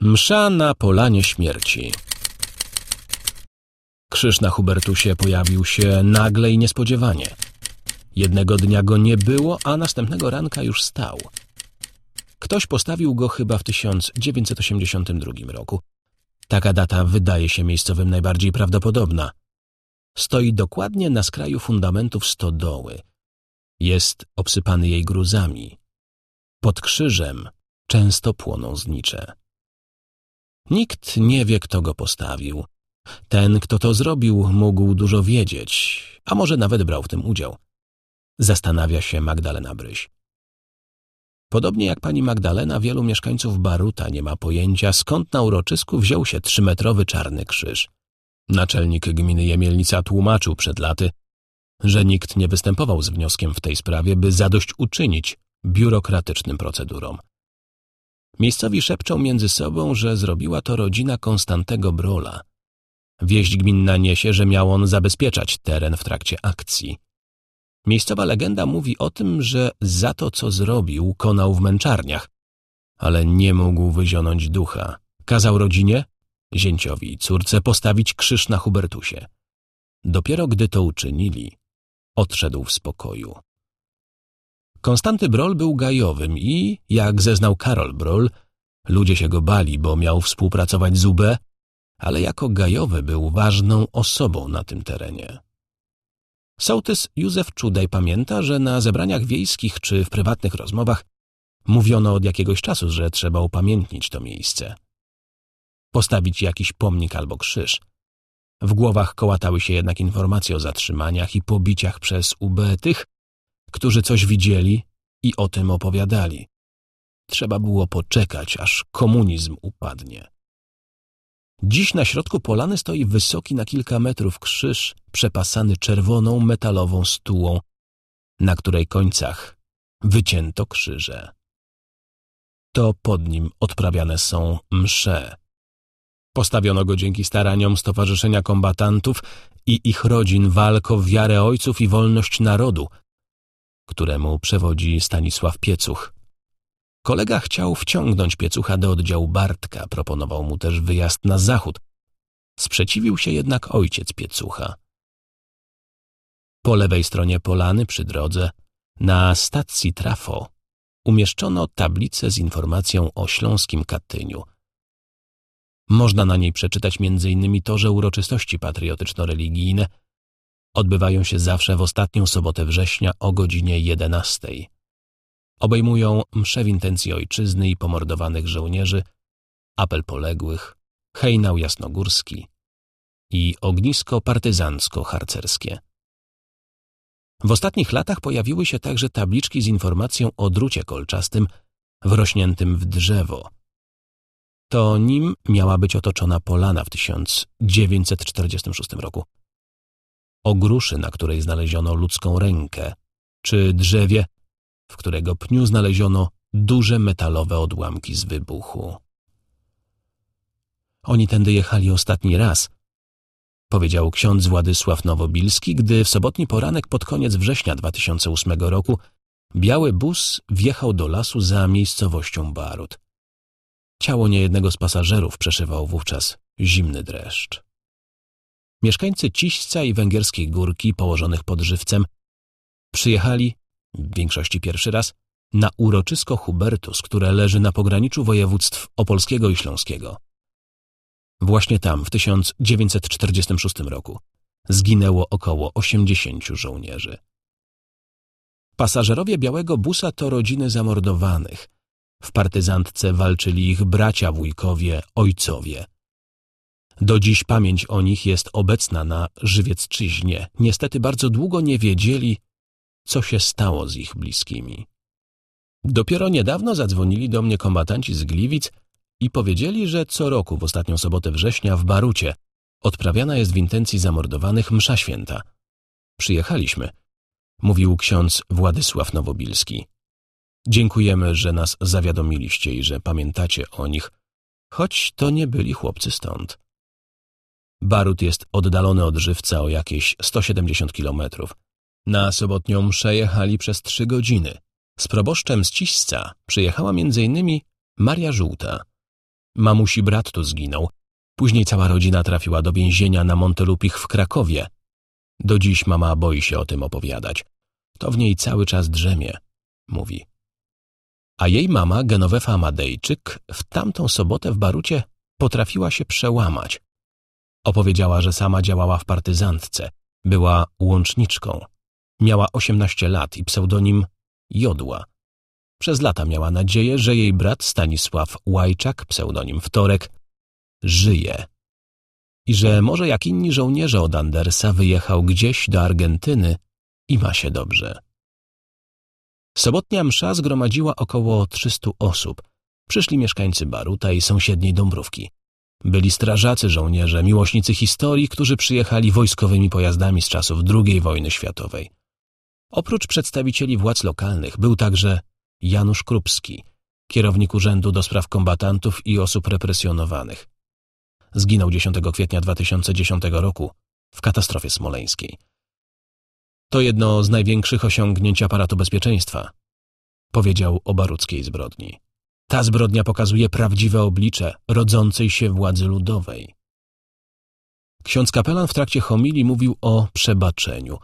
Msza na polanie śmierci. Krzyż na Hubertusie pojawił się nagle i niespodziewanie. Jednego dnia go nie było, a następnego ranka już stał. Ktoś postawił go chyba w 1982 roku. Taka data wydaje się miejscowym najbardziej prawdopodobna. Stoi dokładnie na skraju fundamentów stodoły. Jest obsypany jej gruzami. Pod krzyżem często płoną znicze. Nikt nie wie, kto go postawił. Ten, kto to zrobił, mógł dużo wiedzieć, a może nawet brał w tym udział. Zastanawia się Magdalena Bryś. Podobnie jak pani Magdalena, wielu mieszkańców Baruta nie ma pojęcia, skąd na uroczysku wziął się trzymetrowy czarny krzyż. Naczelnik gminy Jemielnica tłumaczył przed laty, że nikt nie występował z wnioskiem w tej sprawie, by zadośćuczynić biurokratycznym procedurom. Miejscowi szepczą między sobą, że zrobiła to rodzina Konstantego Brola. Wieść gminna niesie, że miał on zabezpieczać teren w trakcie akcji. Miejscowa legenda mówi o tym, że za to, co zrobił, konał w męczarniach, ale nie mógł wyzionąć ducha. Kazał rodzinie, zięciowi i córce postawić krzyż na Hubertusie. Dopiero gdy to uczynili, odszedł w spokoju. Konstanty Brol był gajowym i, jak zeznał Karol Brol, ludzie się go bali, bo miał współpracować z UB, ale jako gajowy był ważną osobą na tym terenie. Sołtys Józef Czudaj pamięta, że na zebraniach wiejskich czy w prywatnych rozmowach mówiono od jakiegoś czasu, że trzeba upamiętnić to miejsce. Postawić jakiś pomnik albo krzyż. W głowach kołatały się jednak informacje o zatrzymaniach i pobiciach przez UB tych, którzy coś widzieli i o tym opowiadali. Trzeba było poczekać, aż komunizm upadnie. Dziś na środku polany stoi wysoki na kilka metrów krzyż przepasany czerwoną metalową stułą, na której końcach wycięto krzyże. To pod nim odprawiane są msze. Postawiono go dzięki staraniom Stowarzyszenia Kombatantów i ich rodzin walk o wiarę ojców i wolność narodu, któremu przewodzi Stanisław Piecuch. Kolega chciał wciągnąć Piecucha do oddziału Bartka, proponował mu też wyjazd na zachód. Sprzeciwił się jednak ojciec Piecucha. Po lewej stronie polany przy drodze, na stacji trafo, umieszczono tablicę z informacją o śląskim Katyniu. Można na niej przeczytać m.in. to, że uroczystości patriotyczno-religijne odbywają się zawsze w ostatnią sobotę września o godzinie 11. Obejmują msze w intencji ojczyzny i pomordowanych żołnierzy, apel poległych, hejnał jasnogórski i ognisko partyzancko-harcerskie. W ostatnich latach pojawiły się także tabliczki z informacją o drucie kolczastym wrośniętym w drzewo. To nim miała być otoczona polana w 1946 roku o gruszy, na której znaleziono ludzką rękę, czy drzewie, w którego pniu znaleziono duże metalowe odłamki z wybuchu. Oni tędy jechali ostatni raz, powiedział ksiądz Władysław Nowobilski, gdy w sobotni poranek pod koniec września 2008 roku biały bus wjechał do lasu za miejscowością Barut. Ciało niejednego z pasażerów przeszywał wówczas zimny dreszcz. Mieszkańcy Ciśca i Węgierskiej Górki, położonych pod żywcem, przyjechali, w większości pierwszy raz, na uroczysko Hubertus, które leży na pograniczu województw opolskiego i śląskiego. Właśnie tam, w 1946 roku, zginęło około 80 żołnierzy. Pasażerowie białego busa to rodziny zamordowanych. W partyzantce walczyli ich bracia, wujkowie, ojcowie – do dziś pamięć o nich jest obecna na Żywiecczyźnie. Niestety bardzo długo nie wiedzieli, co się stało z ich bliskimi. Dopiero niedawno zadzwonili do mnie kombatanci z Gliwic i powiedzieli, że co roku w ostatnią sobotę września w Barucie odprawiana jest w intencji zamordowanych msza święta. Przyjechaliśmy, mówił ksiądz Władysław Nowobilski. Dziękujemy, że nas zawiadomiliście i że pamiętacie o nich, choć to nie byli chłopcy stąd. Barut jest oddalony od żywca o jakieś 170 kilometrów. Na sobotnią mszę jechali przez trzy godziny. Z proboszczem z Ciśca przyjechała m.in. Maria Żółta. Mamusi brat tu zginął. Później cała rodzina trafiła do więzienia na Montelupich w Krakowie. Do dziś mama boi się o tym opowiadać. To w niej cały czas drzemie, mówi. A jej mama, Genowefa Amadejczyk, w tamtą sobotę w Barucie potrafiła się przełamać. Opowiedziała, że sama działała w partyzantce, była łączniczką. Miała 18 lat i pseudonim Jodła. Przez lata miała nadzieję, że jej brat Stanisław Łajczak, pseudonim Wtorek, żyje i że może jak inni żołnierze od Andersa wyjechał gdzieś do Argentyny i ma się dobrze. Sobotnia msza zgromadziła około 300 osób. Przyszli mieszkańcy Baruta i sąsiedniej Dąbrówki. Byli strażacy, żołnierze, miłośnicy historii, którzy przyjechali wojskowymi pojazdami z czasów II wojny światowej. Oprócz przedstawicieli władz lokalnych był także Janusz Krupski, kierownik Urzędu do Spraw Kombatantów i Osób Represjonowanych. Zginął 10 kwietnia 2010 roku w katastrofie smoleńskiej. To jedno z największych osiągnięć aparatu bezpieczeństwa, powiedział o baruckiej zbrodni. Ta zbrodnia pokazuje prawdziwe oblicze rodzącej się władzy ludowej. Ksiądz kapelan w trakcie homilii mówił o przebaczeniu.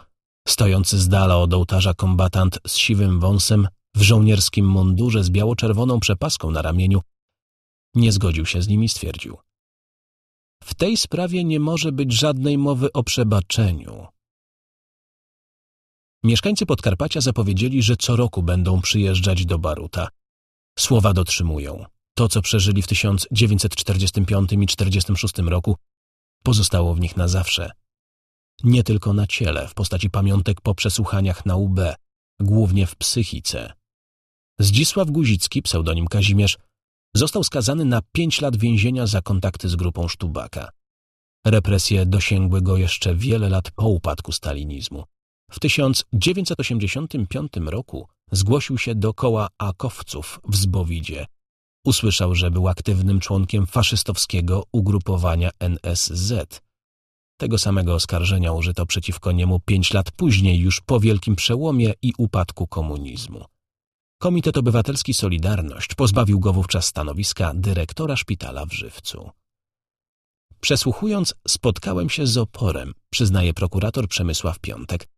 Stojący z dala od ołtarza kombatant z siwym wąsem w żołnierskim mundurze z biało-czerwoną przepaską na ramieniu nie zgodził się z nimi i stwierdził. W tej sprawie nie może być żadnej mowy o przebaczeniu. Mieszkańcy Podkarpacia zapowiedzieli, że co roku będą przyjeżdżać do Baruta. Słowa dotrzymują. To, co przeżyli w 1945 i 1946 roku, pozostało w nich na zawsze. Nie tylko na ciele, w postaci pamiątek po przesłuchaniach na UB, głównie w psychice. Zdzisław Guzicki, pseudonim Kazimierz, został skazany na pięć lat więzienia za kontakty z grupą Sztubaka. Represje dosięgły go jeszcze wiele lat po upadku stalinizmu. W 1985 roku zgłosił się do koła akowców w Zbowidzie. Usłyszał, że był aktywnym członkiem faszystowskiego ugrupowania NSZ. Tego samego oskarżenia użyto przeciwko niemu pięć lat później, już po wielkim przełomie i upadku komunizmu. Komitet Obywatelski Solidarność pozbawił go wówczas stanowiska dyrektora szpitala w Żywcu. Przesłuchując, spotkałem się z oporem, przyznaje prokurator Przemysław Piątek.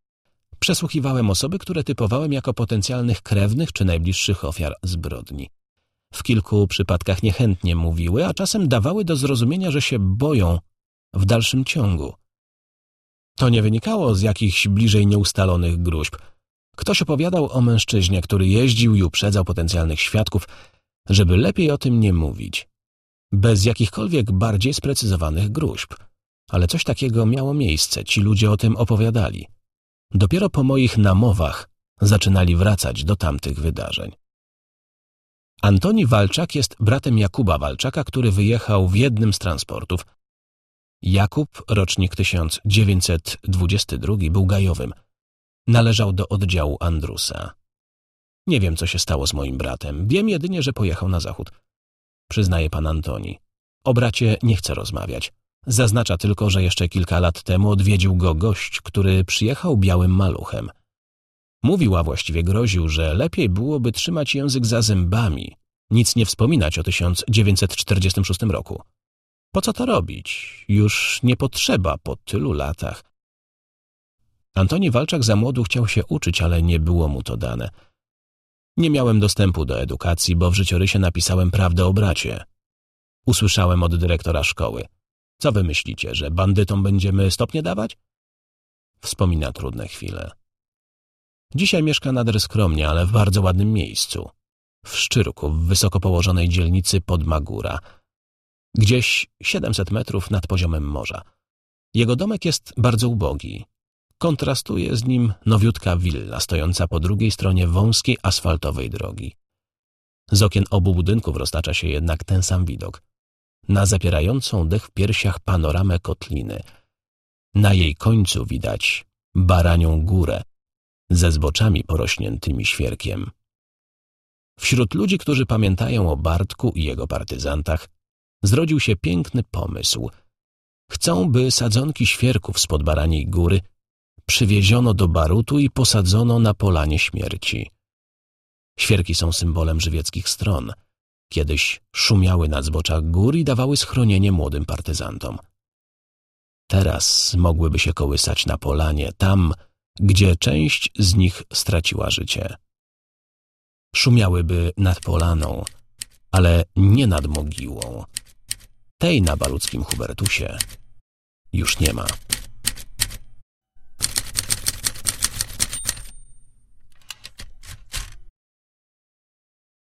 Przesłuchiwałem osoby, które typowałem jako potencjalnych krewnych czy najbliższych ofiar zbrodni. W kilku przypadkach niechętnie mówiły, a czasem dawały do zrozumienia, że się boją w dalszym ciągu. To nie wynikało z jakichś bliżej nieustalonych gruźb. Ktoś opowiadał o mężczyźnie, który jeździł i uprzedzał potencjalnych świadków, żeby lepiej o tym nie mówić. Bez jakichkolwiek bardziej sprecyzowanych gruźb. Ale coś takiego miało miejsce, ci ludzie o tym opowiadali. Dopiero po moich namowach zaczynali wracać do tamtych wydarzeń. Antoni Walczak jest bratem Jakuba Walczaka, który wyjechał w jednym z transportów. Jakub, rocznik 1922, był gajowym. Należał do oddziału Andrusa. Nie wiem, co się stało z moim bratem. Wiem jedynie, że pojechał na zachód. Przyznaje pan Antoni. O bracie nie chce rozmawiać. Zaznacza tylko, że jeszcze kilka lat temu odwiedził go gość, który przyjechał białym maluchem. Mówił, a właściwie groził, że lepiej byłoby trzymać język za zębami, nic nie wspominać o 1946 roku. Po co to robić? Już nie potrzeba po tylu latach. Antoni Walczak za młodu chciał się uczyć, ale nie było mu to dane. Nie miałem dostępu do edukacji, bo w życiorysie napisałem prawdę o bracie. Usłyszałem od dyrektora szkoły. Co wy myślicie, że bandytom będziemy stopnie dawać? Wspomina trudne chwile. Dzisiaj mieszka nader skromnie, ale w bardzo ładnym miejscu. W Szczyrku, w wysoko położonej dzielnicy Podmagóra. Gdzieś 700 metrów nad poziomem morza. Jego domek jest bardzo ubogi. Kontrastuje z nim nowiutka willa stojąca po drugiej stronie wąskiej asfaltowej drogi. Z okien obu budynków roztacza się jednak ten sam widok. Na zapierającą dech w piersiach panoramę kotliny. Na jej końcu widać baranią górę ze zboczami porośniętymi świerkiem. Wśród ludzi, którzy pamiętają o Bartku i jego partyzantach, zrodził się piękny pomysł. Chcą, by sadzonki świerków spod baraniej góry przywieziono do Barutu i posadzono na polanie śmierci. Świerki są symbolem żywieckich stron. Kiedyś szumiały na zboczach gór i dawały schronienie młodym partyzantom. Teraz mogłyby się kołysać na polanie, tam, gdzie część z nich straciła życie. Szumiałyby nad polaną, ale nie nad mogiłą. Tej na baluckim Hubertusie już nie ma.